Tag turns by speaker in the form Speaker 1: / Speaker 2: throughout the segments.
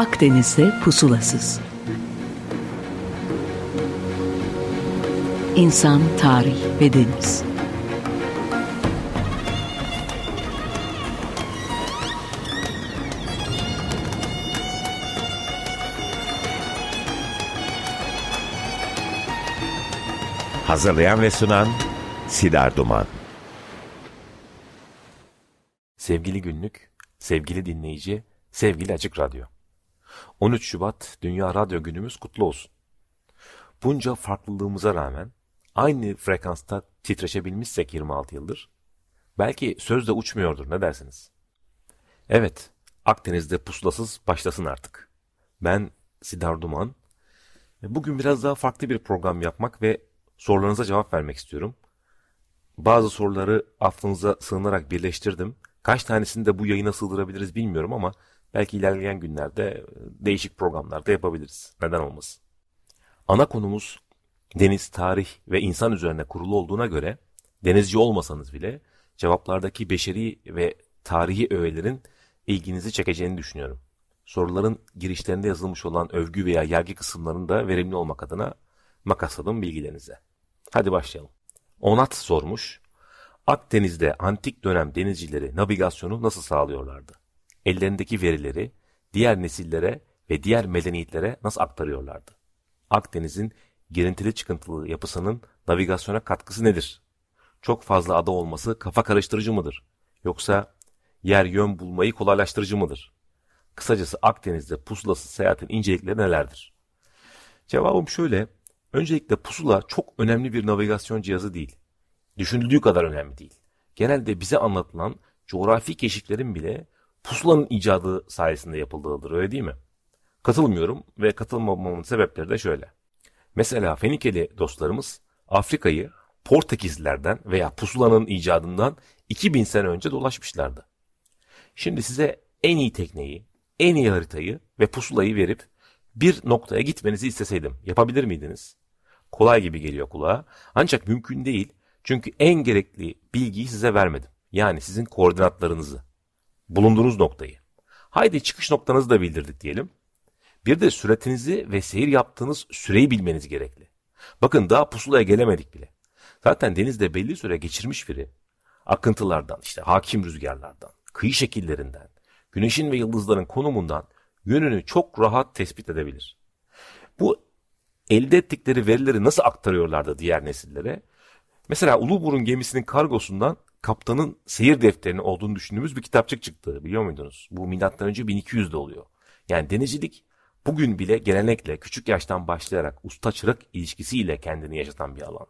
Speaker 1: Akdeniz'de pusulasız. İnsan, tarih ve deniz.
Speaker 2: Hazırlayan ve sunan Sidar Duman.
Speaker 3: Sevgili günlük, sevgili dinleyici, sevgili Açık Radyo. 13 Şubat Dünya Radyo Günümüz kutlu olsun. Bunca farklılığımıza rağmen aynı frekansta titreşebilmişsek 26 yıldır, belki söz de uçmuyordur ne dersiniz? Evet, Akdeniz'de pusulasız başlasın artık. Ben Sidar Duman. Bugün biraz daha farklı bir program yapmak ve sorularınıza cevap vermek istiyorum. Bazı soruları affınıza sığınarak birleştirdim. Kaç tanesini de bu yayına sığdırabiliriz bilmiyorum ama belki ilerleyen günlerde değişik programlarda yapabiliriz. Neden olmasın? Ana konumuz deniz, tarih ve insan üzerine kurulu olduğuna göre denizci olmasanız bile cevaplardaki beşeri ve tarihi öğelerin ilginizi çekeceğini düşünüyorum. Soruların girişlerinde yazılmış olan övgü veya yergi kısımlarının da verimli olmak adına makasladım bilgilerinize. Hadi başlayalım. Onat sormuş. Akdeniz'de antik dönem denizcileri navigasyonu nasıl sağlıyorlardı? Ellerindeki verileri diğer nesillere ve diğer medeniyetlere nasıl aktarıyorlardı? Akdeniz'in girintili çıkıntılı yapısının navigasyona katkısı nedir? Çok fazla ada olması kafa karıştırıcı mıdır? Yoksa yer yön bulmayı kolaylaştırıcı mıdır? Kısacası Akdeniz'de pusulası seyahatin incelikleri nelerdir? Cevabım şöyle. Öncelikle pusula çok önemli bir navigasyon cihazı değil. Düşünüldüğü kadar önemli değil. Genelde bize anlatılan coğrafi keşiflerin bile pusulanın icadı sayesinde yapıldığıdır öyle değil mi? Katılmıyorum ve katılmamamın sebepleri de şöyle. Mesela Fenikeli dostlarımız Afrika'yı Portekizlilerden veya pusulanın icadından 2000 sene önce dolaşmışlardı. Şimdi size en iyi tekneyi, en iyi haritayı ve pusulayı verip bir noktaya gitmenizi isteseydim yapabilir miydiniz? Kolay gibi geliyor kulağa ancak mümkün değil çünkü en gerekli bilgiyi size vermedim. Yani sizin koordinatlarınızı, bulunduğunuz noktayı. Haydi çıkış noktanızı da bildirdik diyelim. Bir de süratinizi ve seyir yaptığınız süreyi bilmeniz gerekli. Bakın daha pusulaya gelemedik bile. Zaten denizde belli süre geçirmiş biri akıntılardan, işte hakim rüzgarlardan, kıyı şekillerinden, güneşin ve yıldızların konumundan yönünü çok rahat tespit edebilir. Bu elde ettikleri verileri nasıl aktarıyorlardı diğer nesillere? Mesela Uluburun gemisinin kargosundan kaptanın seyir defterinin olduğunu düşündüğümüz bir kitapçık çıktı biliyor muydunuz? Bu milattan önce 1200'de oluyor. Yani denizcilik bugün bile gelenekle küçük yaştan başlayarak usta çırak ilişkisiyle kendini yaşatan bir alan.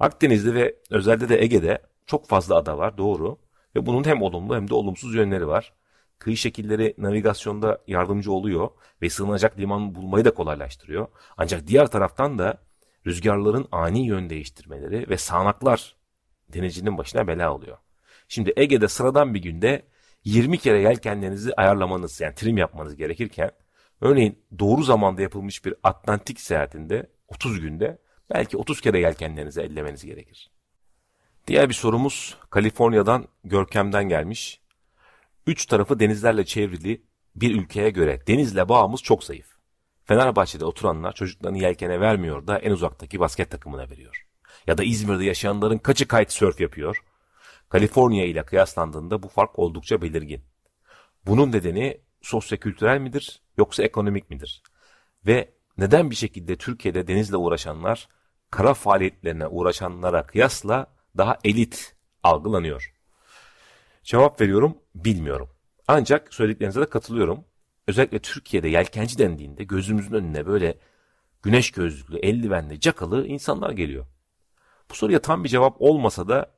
Speaker 3: Akdeniz'de ve özellikle de Ege'de çok fazla ada var doğru ve bunun hem olumlu hem de olumsuz yönleri var. Kıyı şekilleri navigasyonda yardımcı oluyor ve sığınacak liman bulmayı da kolaylaştırıyor. Ancak diğer taraftan da rüzgarların ani yön değiştirmeleri ve sağanaklar denizcinin başına bela oluyor. Şimdi Ege'de sıradan bir günde 20 kere yelkenlerinizi ayarlamanız yani trim yapmanız gerekirken örneğin doğru zamanda yapılmış bir Atlantik seyahatinde 30 günde belki 30 kere yelkenlerinizi ellemeniz gerekir. Diğer bir sorumuz Kaliforniya'dan Görkem'den gelmiş. Üç tarafı denizlerle çevrili bir ülkeye göre denizle bağımız çok zayıf. Fenerbahçe'de oturanlar çocuklarını yelkene vermiyor da en uzaktaki basket takımına veriyor. Ya da İzmir'de yaşayanların kaçı kitesurf yapıyor? Kaliforniya ile kıyaslandığında bu fark oldukça belirgin. Bunun nedeni sosyokültürel midir yoksa ekonomik midir? Ve neden bir şekilde Türkiye'de denizle uğraşanlar kara faaliyetlerine uğraşanlara kıyasla daha elit algılanıyor? Cevap veriyorum bilmiyorum. Ancak söylediklerinize de katılıyorum. Özellikle Türkiye'de yelkenci dendiğinde gözümüzün önüne böyle güneş gözlüklü, eldivenli, cakalı insanlar geliyor. Bu soruya tam bir cevap olmasa da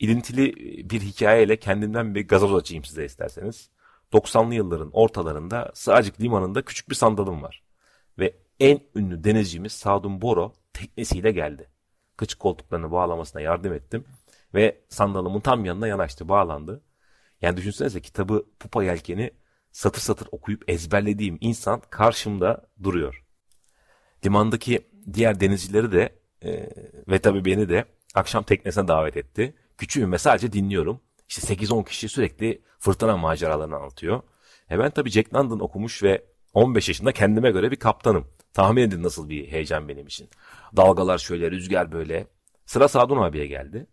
Speaker 3: ilintili bir hikayeyle kendimden bir gazoz açayım size isterseniz. 90'lı yılların ortalarında Sığacık Limanı'nda küçük bir sandalım var. Ve en ünlü denizcimiz Sadun Boro teknesiyle geldi. Kıçık koltuklarını bağlamasına yardım ettim. Ve sandalımın tam yanına yanaştı, bağlandı. Yani düşünsenize kitabı Pupa Yelken'i satır satır okuyup ezberlediğim insan karşımda duruyor. Limandaki diğer denizcileri de e, ve tabii beni de akşam teknesine davet etti. Küçüğüm ve sadece dinliyorum. İşte 8-10 kişi sürekli fırtına maceralarını anlatıyor. Ben tabii Jack London okumuş ve 15 yaşında kendime göre bir kaptanım. Tahmin edin nasıl bir heyecan benim için. Dalgalar şöyle, rüzgar böyle. Sıra Sadun abiye geldi.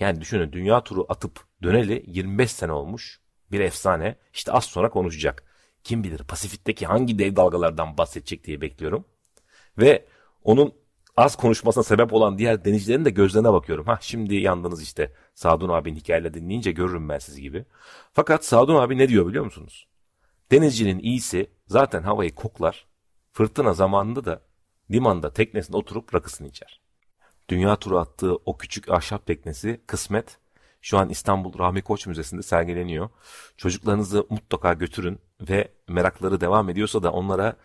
Speaker 3: Yani düşünün dünya turu atıp döneli 25 sene olmuş. Bir efsane. İşte az sonra konuşacak. Kim bilir Pasifik'teki hangi dev dalgalardan bahsedecek diye bekliyorum. Ve onun az konuşmasına sebep olan diğer denizcilerin de gözlerine bakıyorum. Ha şimdi yandınız işte Sadun abinin hikayeleri dinleyince görürüm ben siz gibi. Fakat Sadun abi ne diyor biliyor musunuz? Denizcinin iyisi zaten havayı koklar. Fırtına zamanında da limanda teknesinde oturup rakısını içer. Dünya turu attığı o küçük ahşap teknesi kısmet şu an İstanbul Rahmi Koç Müzesi'nde sergileniyor. Çocuklarınızı mutlaka götürün ve merakları devam ediyorsa da onlara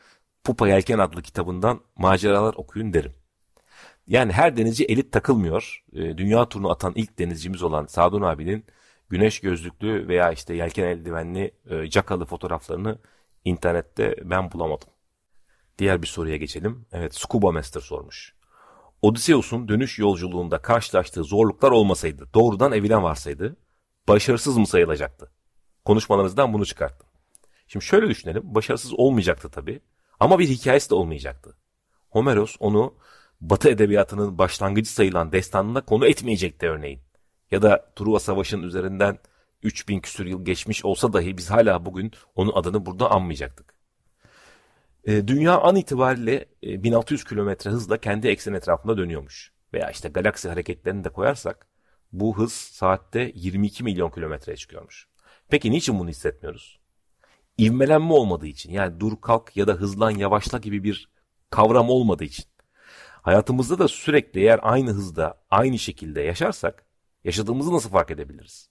Speaker 3: Pupa Yelken adlı kitabından maceralar okuyun derim. Yani her denizci elit takılmıyor. E, dünya turunu atan ilk denizcimiz olan Sadun abinin güneş gözlüklü veya işte yelken eldivenli e, cakalı fotoğraflarını internette ben bulamadım. Diğer bir soruya geçelim. Evet Scuba Master sormuş. Odysseus'un dönüş yolculuğunda karşılaştığı zorluklar olmasaydı, doğrudan evine varsaydı, başarısız mı sayılacaktı? Konuşmalarınızdan bunu çıkarttım. Şimdi şöyle düşünelim, başarısız olmayacaktı tabii ama bir hikayesi de olmayacaktı. Homeros onu Batı edebiyatının başlangıcı sayılan destanına konu etmeyecekti örneğin. Ya da Truva Savaşı'nın üzerinden 3000 küsur yıl geçmiş olsa dahi biz hala bugün onun adını burada anmayacaktık. E, dünya an itibariyle e, 1600 kilometre hızla kendi eksen etrafında dönüyormuş. Veya işte galaksi hareketlerini de koyarsak bu hız saatte 22 milyon kilometreye çıkıyormuş. Peki niçin bunu hissetmiyoruz? İvmelenme olmadığı için yani dur kalk ya da hızlan yavaşla gibi bir kavram olmadığı için. Hayatımızda da sürekli eğer aynı hızda, aynı şekilde yaşarsak yaşadığımızı nasıl fark edebiliriz?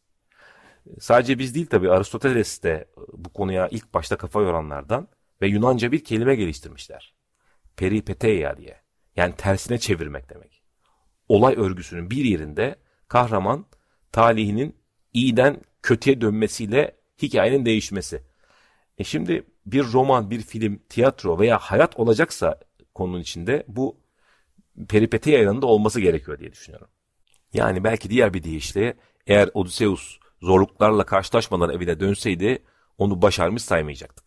Speaker 3: Sadece biz değil tabii Aristoteles de bu konuya ilk başta kafa yoranlardan ve Yunanca bir kelime geliştirmişler. Peripeteia diye. Yani tersine çevirmek demek. Olay örgüsünün bir yerinde kahraman talihinin iyiden kötüye dönmesiyle hikayenin değişmesi. E şimdi bir roman, bir film, tiyatro veya hayat olacaksa konunun içinde bu peripeti yanında olması gerekiyor diye düşünüyorum. Yani belki diğer bir deyişle eğer Odysseus zorluklarla karşılaşmadan evine dönseydi onu başarmış saymayacaktık.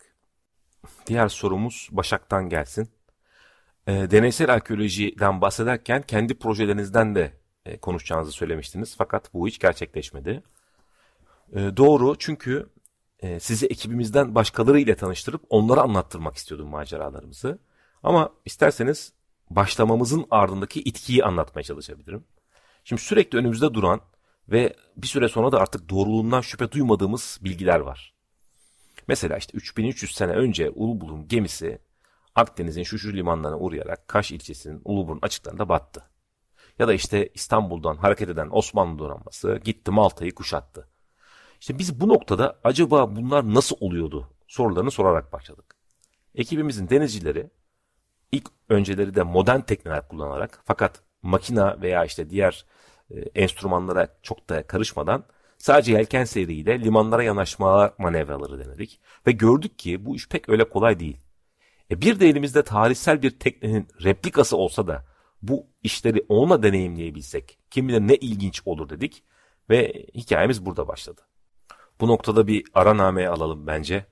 Speaker 3: Diğer sorumuz Başak'tan gelsin. E, deneysel arkeolojiden bahsederken kendi projelerinizden de e, konuşacağınızı söylemiştiniz. Fakat bu hiç gerçekleşmedi. E, doğru çünkü e, sizi ekibimizden başkaları ile tanıştırıp onlara anlattırmak istiyordum maceralarımızı. Ama isterseniz başlamamızın ardındaki itkiyi anlatmaya çalışabilirim. Şimdi sürekli önümüzde duran ve bir süre sonra da artık doğruluğundan şüphe duymadığımız bilgiler var. Mesela işte 3300 sene önce Ulubul'un gemisi Akdeniz'in şu şu limanlarına uğrayarak Kaş ilçesinin Uluburun açıklarında battı. Ya da işte İstanbul'dan hareket eden Osmanlı donanması gitti Malta'yı kuşattı. İşte biz bu noktada acaba bunlar nasıl oluyordu sorularını sorarak başladık. Ekibimizin denizcileri ilk önceleri de modern tekneler kullanarak fakat makina veya işte diğer e, enstrümanlara çok da karışmadan sadece yelken seriyle limanlara yanaşma manevraları denedik. Ve gördük ki bu iş pek öyle kolay değil. E bir de elimizde tarihsel bir teknenin replikası olsa da bu işleri onunla deneyimleyebilsek kim bilir ne ilginç olur dedik ve hikayemiz burada başladı. Bu noktada bir araname alalım bence.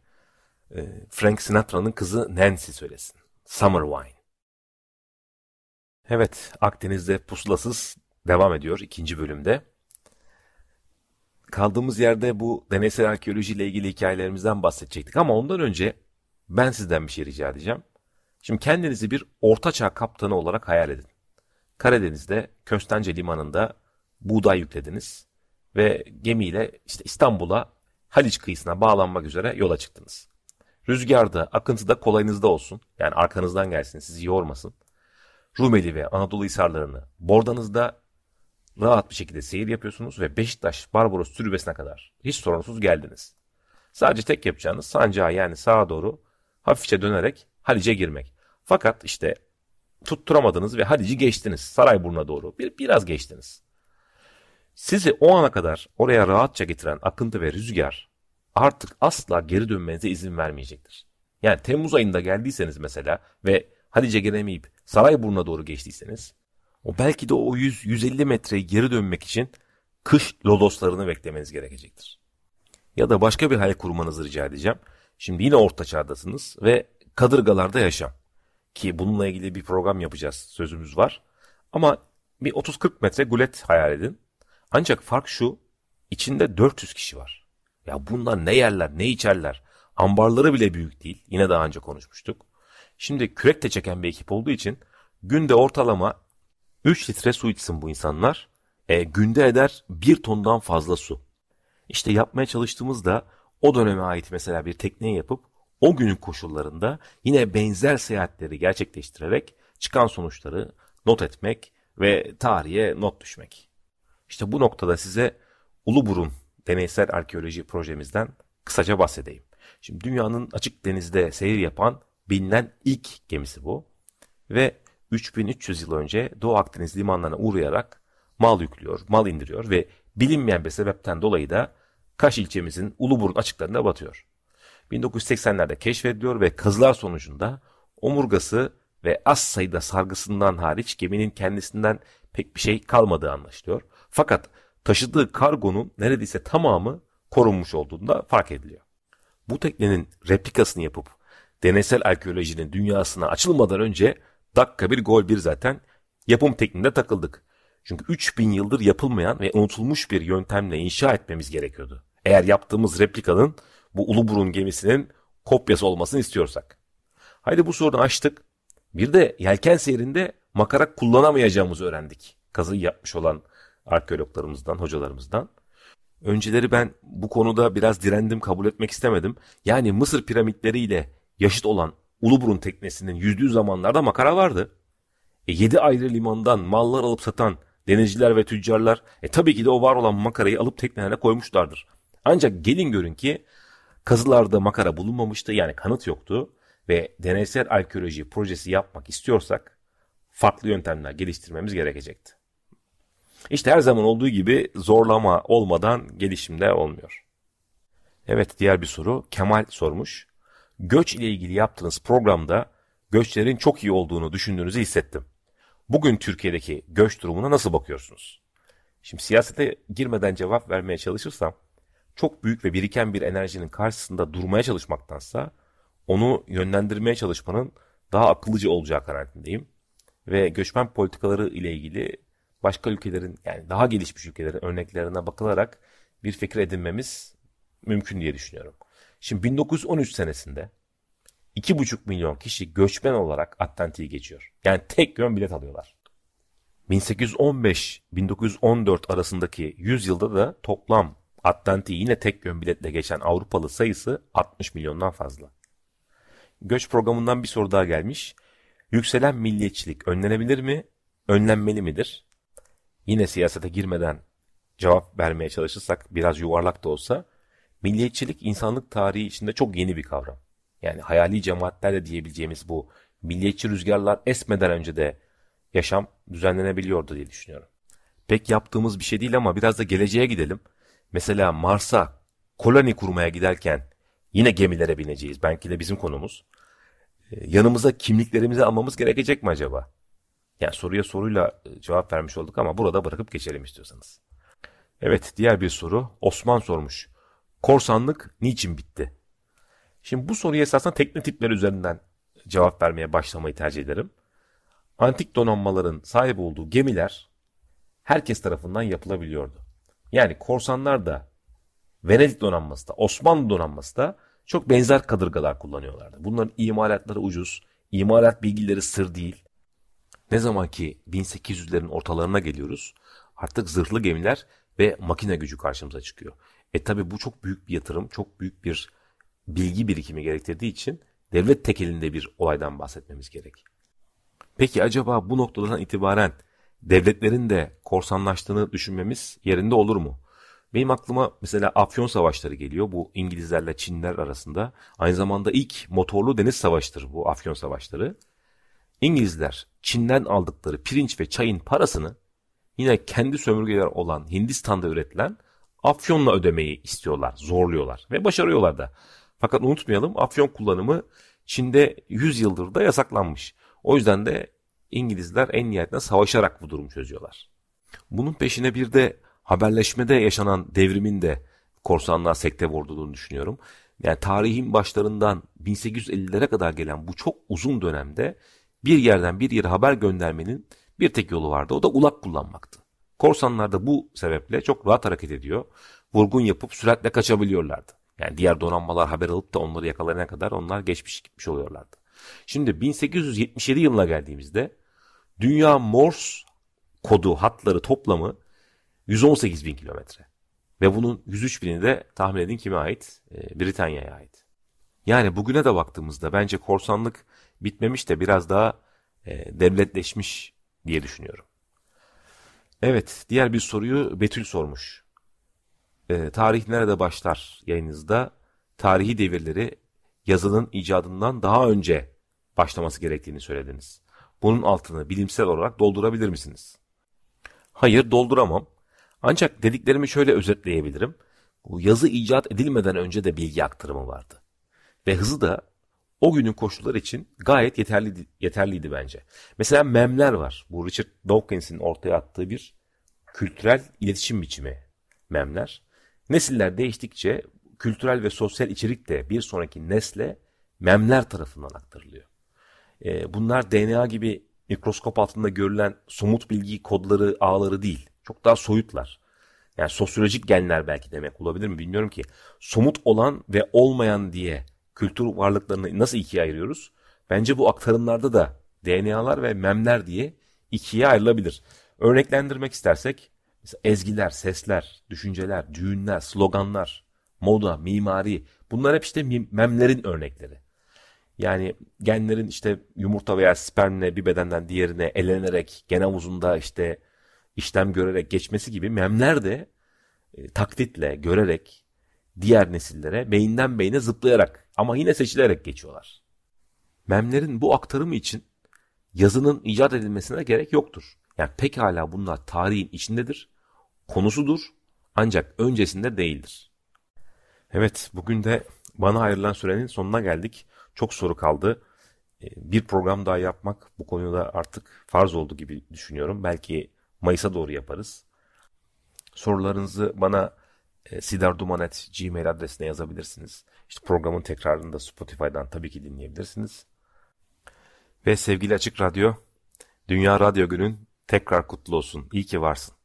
Speaker 3: E, Frank Sinatra'nın kızı Nancy söylesin. Summer Wine. Evet, Akdeniz'de pusulasız devam ediyor ikinci bölümde. Kaldığımız yerde bu deneysel arkeoloji ile ilgili hikayelerimizden bahsedecektik ama ondan önce ben sizden bir şey rica edeceğim. Şimdi kendinizi bir ortaçağ kaptanı olarak hayal edin. Karadeniz'de Köstence Limanı'nda buğday yüklediniz ve gemiyle işte İstanbul'a Haliç kıyısına bağlanmak üzere yola çıktınız. Rüzgarda, akıntıda kolayınızda olsun. Yani arkanızdan gelsin, sizi yormasın. Rumeli ve Anadolu hisarlarını bordanızda rahat bir şekilde seyir yapıyorsunuz ve Beşiktaş Barbaros türbesine kadar hiç sorunsuz geldiniz. Sadece tek yapacağınız sancağı yani sağa doğru hafifçe dönerek Halice girmek. Fakat işte tutturamadınız ve Halici geçtiniz. Sarayburnu'na doğru bir, biraz geçtiniz. Sizi o ana kadar oraya rahatça getiren akıntı ve rüzgar artık asla geri dönmenize izin vermeyecektir. Yani Temmuz ayında geldiyseniz mesela ve Halice gelemeyip Sarayburnu'na doğru geçtiyseniz o belki de o 100-150 metreyi geri dönmek için kış lodoslarını beklemeniz gerekecektir. Ya da başka bir hayal kurmanızı rica edeceğim. Şimdi yine orta çağdasınız ve kadırgalarda yaşam. Ki bununla ilgili bir program yapacağız sözümüz var. Ama bir 30-40 metre gulet hayal edin. Ancak fark şu içinde 400 kişi var. Ya bunlar ne yerler ne içerler. Ambarları bile büyük değil. Yine daha önce konuşmuştuk. Şimdi kürek de çeken bir ekip olduğu için günde ortalama 3 litre su içsin bu insanlar. E, günde eder 1 tondan fazla su. İşte yapmaya çalıştığımızda o döneme ait mesela bir tekneyi yapıp o günün koşullarında yine benzer seyahatleri gerçekleştirerek çıkan sonuçları not etmek ve tarihe not düşmek. İşte bu noktada size Uluburun deneysel arkeoloji projemizden kısaca bahsedeyim. Şimdi dünyanın açık denizde seyir yapan bilinen ilk gemisi bu. Ve 3300 yıl önce Doğu Akdeniz limanlarına uğrayarak mal yüklüyor, mal indiriyor ve bilinmeyen bir sebepten dolayı da Kaş ilçemizin Uluburun açıklarında batıyor. 1980'lerde keşfediliyor ve kazılar sonucunda omurgası ve az sayıda sargısından hariç geminin kendisinden pek bir şey kalmadığı anlaşılıyor. Fakat taşıdığı kargonun neredeyse tamamı korunmuş olduğunda fark ediliyor. Bu teknenin replikasını yapıp deneysel arkeolojinin dünyasına açılmadan önce dakika bir gol bir zaten yapım tekniğinde takıldık. Çünkü 3000 yıldır yapılmayan ve unutulmuş bir yöntemle inşa etmemiz gerekiyordu. Eğer yaptığımız replikanın bu Uluburun gemisinin kopyası olmasını istiyorsak. Haydi bu sorunu açtık. Bir de yelken seyrinde makara kullanamayacağımızı öğrendik. Kazıyı yapmış olan arkeologlarımızdan, hocalarımızdan. Önceleri ben bu konuda biraz direndim, kabul etmek istemedim. Yani Mısır piramitleriyle yaşıt olan Uluburun teknesinin yüzdüğü zamanlarda makara vardı. E, 7 ayrı limandan mallar alıp satan denizciler ve tüccarlar e, tabii ki de o var olan makarayı alıp teknelerine koymuşlardır. Ancak gelin görün ki kazılarda makara bulunmamıştı yani kanıt yoktu ve deneysel arkeoloji projesi yapmak istiyorsak farklı yöntemler geliştirmemiz gerekecekti. İşte her zaman olduğu gibi zorlama olmadan gelişimde olmuyor. Evet diğer bir soru Kemal sormuş. Göç ile ilgili yaptığınız programda göçlerin çok iyi olduğunu düşündüğünüzü hissettim. Bugün Türkiye'deki göç durumuna nasıl bakıyorsunuz? Şimdi siyasete girmeden cevap vermeye çalışırsam çok büyük ve biriken bir enerjinin karşısında durmaya çalışmaktansa onu yönlendirmeye çalışmanın daha akıllıca olacağı kanaatindeyim. Ve göçmen politikaları ile ilgili başka ülkelerin yani daha gelişmiş ülkelerin örneklerine bakılarak bir fikir edinmemiz mümkün diye düşünüyorum. Şimdi 1913 senesinde 2,5 milyon kişi göçmen olarak Atlantik'i geçiyor. Yani tek yön bilet alıyorlar. 1815-1914 arasındaki 100 yılda da toplam Atlantik'i yine tek yön biletle geçen Avrupalı sayısı 60 milyondan fazla. Göç programından bir soru daha gelmiş. Yükselen milliyetçilik önlenebilir mi? Önlenmeli midir? Yine siyasete girmeden cevap vermeye çalışırsak biraz yuvarlak da olsa milliyetçilik insanlık tarihi içinde çok yeni bir kavram. Yani hayali cemaatlerle diyebileceğimiz bu milliyetçi rüzgarlar esmeden önce de yaşam düzenlenebiliyordu diye düşünüyorum. Pek yaptığımız bir şey değil ama biraz da geleceğe gidelim. Mesela Mars'a koloni kurmaya giderken yine gemilere bineceğiz. Belki de bizim konumuz. Ee, yanımıza kimliklerimizi almamız gerekecek mi acaba? Yani soruya soruyla e, cevap vermiş olduk ama burada bırakıp geçelim istiyorsanız. Evet diğer bir soru Osman sormuş. Korsanlık niçin bitti? Şimdi bu soruya esasen tekne tipleri üzerinden cevap vermeye başlamayı tercih ederim. Antik donanmaların sahip olduğu gemiler herkes tarafından yapılabiliyordu. Yani korsanlar da Venedik donanması da Osmanlı donanması da çok benzer kadırgalar kullanıyorlardı. Bunların imalatları ucuz, imalat bilgileri sır değil. Ne zaman ki 1800'lerin ortalarına geliyoruz artık zırhlı gemiler ve makine gücü karşımıza çıkıyor. E tabi bu çok büyük bir yatırım, çok büyük bir bilgi birikimi gerektirdiği için devlet tekelinde bir olaydan bahsetmemiz gerek. Peki acaba bu noktadan itibaren devletlerin de korsanlaştığını düşünmemiz yerinde olur mu? Benim aklıma mesela Afyon Savaşları geliyor. Bu İngilizlerle Çinler arasında. Aynı zamanda ilk motorlu deniz savaştır bu Afyon Savaşları. İngilizler Çin'den aldıkları pirinç ve çayın parasını yine kendi sömürgeler olan Hindistan'da üretilen afyonla ödemeyi istiyorlar, zorluyorlar ve başarıyorlar da. Fakat unutmayalım afyon kullanımı Çin'de 100 yıldır da yasaklanmış. O yüzden de İngilizler en nihayetinde savaşarak bu durumu çözüyorlar. Bunun peşine bir de haberleşmede yaşanan devrimin de korsanlığa sekte vurduğunu düşünüyorum. Yani tarihin başlarından 1850'lere kadar gelen bu çok uzun dönemde bir yerden bir yere haber göndermenin bir tek yolu vardı. O da ulak kullanmaktı. Korsanlar da bu sebeple çok rahat hareket ediyor. Vurgun yapıp süratle kaçabiliyorlardı. Yani diğer donanmalar haber alıp da onları yakalayana kadar onlar geçmiş gitmiş oluyorlardı. Şimdi 1877 yılına geldiğimizde dünya Morse kodu hatları toplamı 118 bin kilometre. Ve bunun 103 bini de tahmin edin kime ait? Ee, Britanya'ya ait. Yani bugüne de baktığımızda bence korsanlık bitmemiş de biraz daha e, devletleşmiş diye düşünüyorum. Evet, diğer bir soruyu Betül sormuş. E, tarih nerede başlar yayınınızda? Tarihi devirleri yazının icadından daha önce başlaması gerektiğini söylediniz. Bunun altını bilimsel olarak doldurabilir misiniz? Hayır, dolduramam. Ancak dediklerimi şöyle özetleyebilirim. Bu yazı icat edilmeden önce de bilgi aktarımı vardı. Ve hızı da o günün koşulları için gayet yeterli, yeterliydi bence. Mesela memler var. Bu Richard Dawkins'in ortaya attığı bir kültürel iletişim biçimi memler. Nesiller değiştikçe kültürel ve sosyal içerik de bir sonraki nesle memler tarafından aktarılıyor. Ee, bunlar DNA gibi mikroskop altında görülen somut bilgi kodları, ağları değil. Çok daha soyutlar. Yani sosyolojik genler belki demek olabilir mi bilmiyorum ki. Somut olan ve olmayan diye kültür varlıklarını nasıl ikiye ayırıyoruz? Bence bu aktarımlarda da DNA'lar ve memler diye ikiye ayrılabilir. Örneklendirmek istersek mesela ezgiler, sesler, düşünceler, düğünler, sloganlar, moda, mimari bunlar hep işte memlerin örnekleri. Yani genlerin işte yumurta veya spermle bir bedenden diğerine elenerek gen havuzunda işte işlem görerek geçmesi gibi memler de e, taklitle, görerek diğer nesillere beyinden beyine zıplayarak ama yine seçilerek geçiyorlar. Memlerin bu aktarımı için yazının icat edilmesine gerek yoktur. Yani pekala bunlar tarihin içindedir, konusudur ancak öncesinde değildir. Evet bugün de bana ayrılan sürenin sonuna geldik. Çok soru kaldı. E, bir program daha yapmak bu konuda artık farz oldu gibi düşünüyorum. Belki Mayıs'a doğru yaparız. Sorularınızı bana e, sidarduman.gmail adresine yazabilirsiniz. İşte programın tekrarını da Spotify'dan tabii ki dinleyebilirsiniz. Ve sevgili Açık Radyo, Dünya Radyo Günün tekrar kutlu olsun. İyi ki varsın.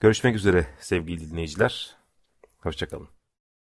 Speaker 3: Görüşmek üzere sevgili dinleyiciler. Hoşçakalın.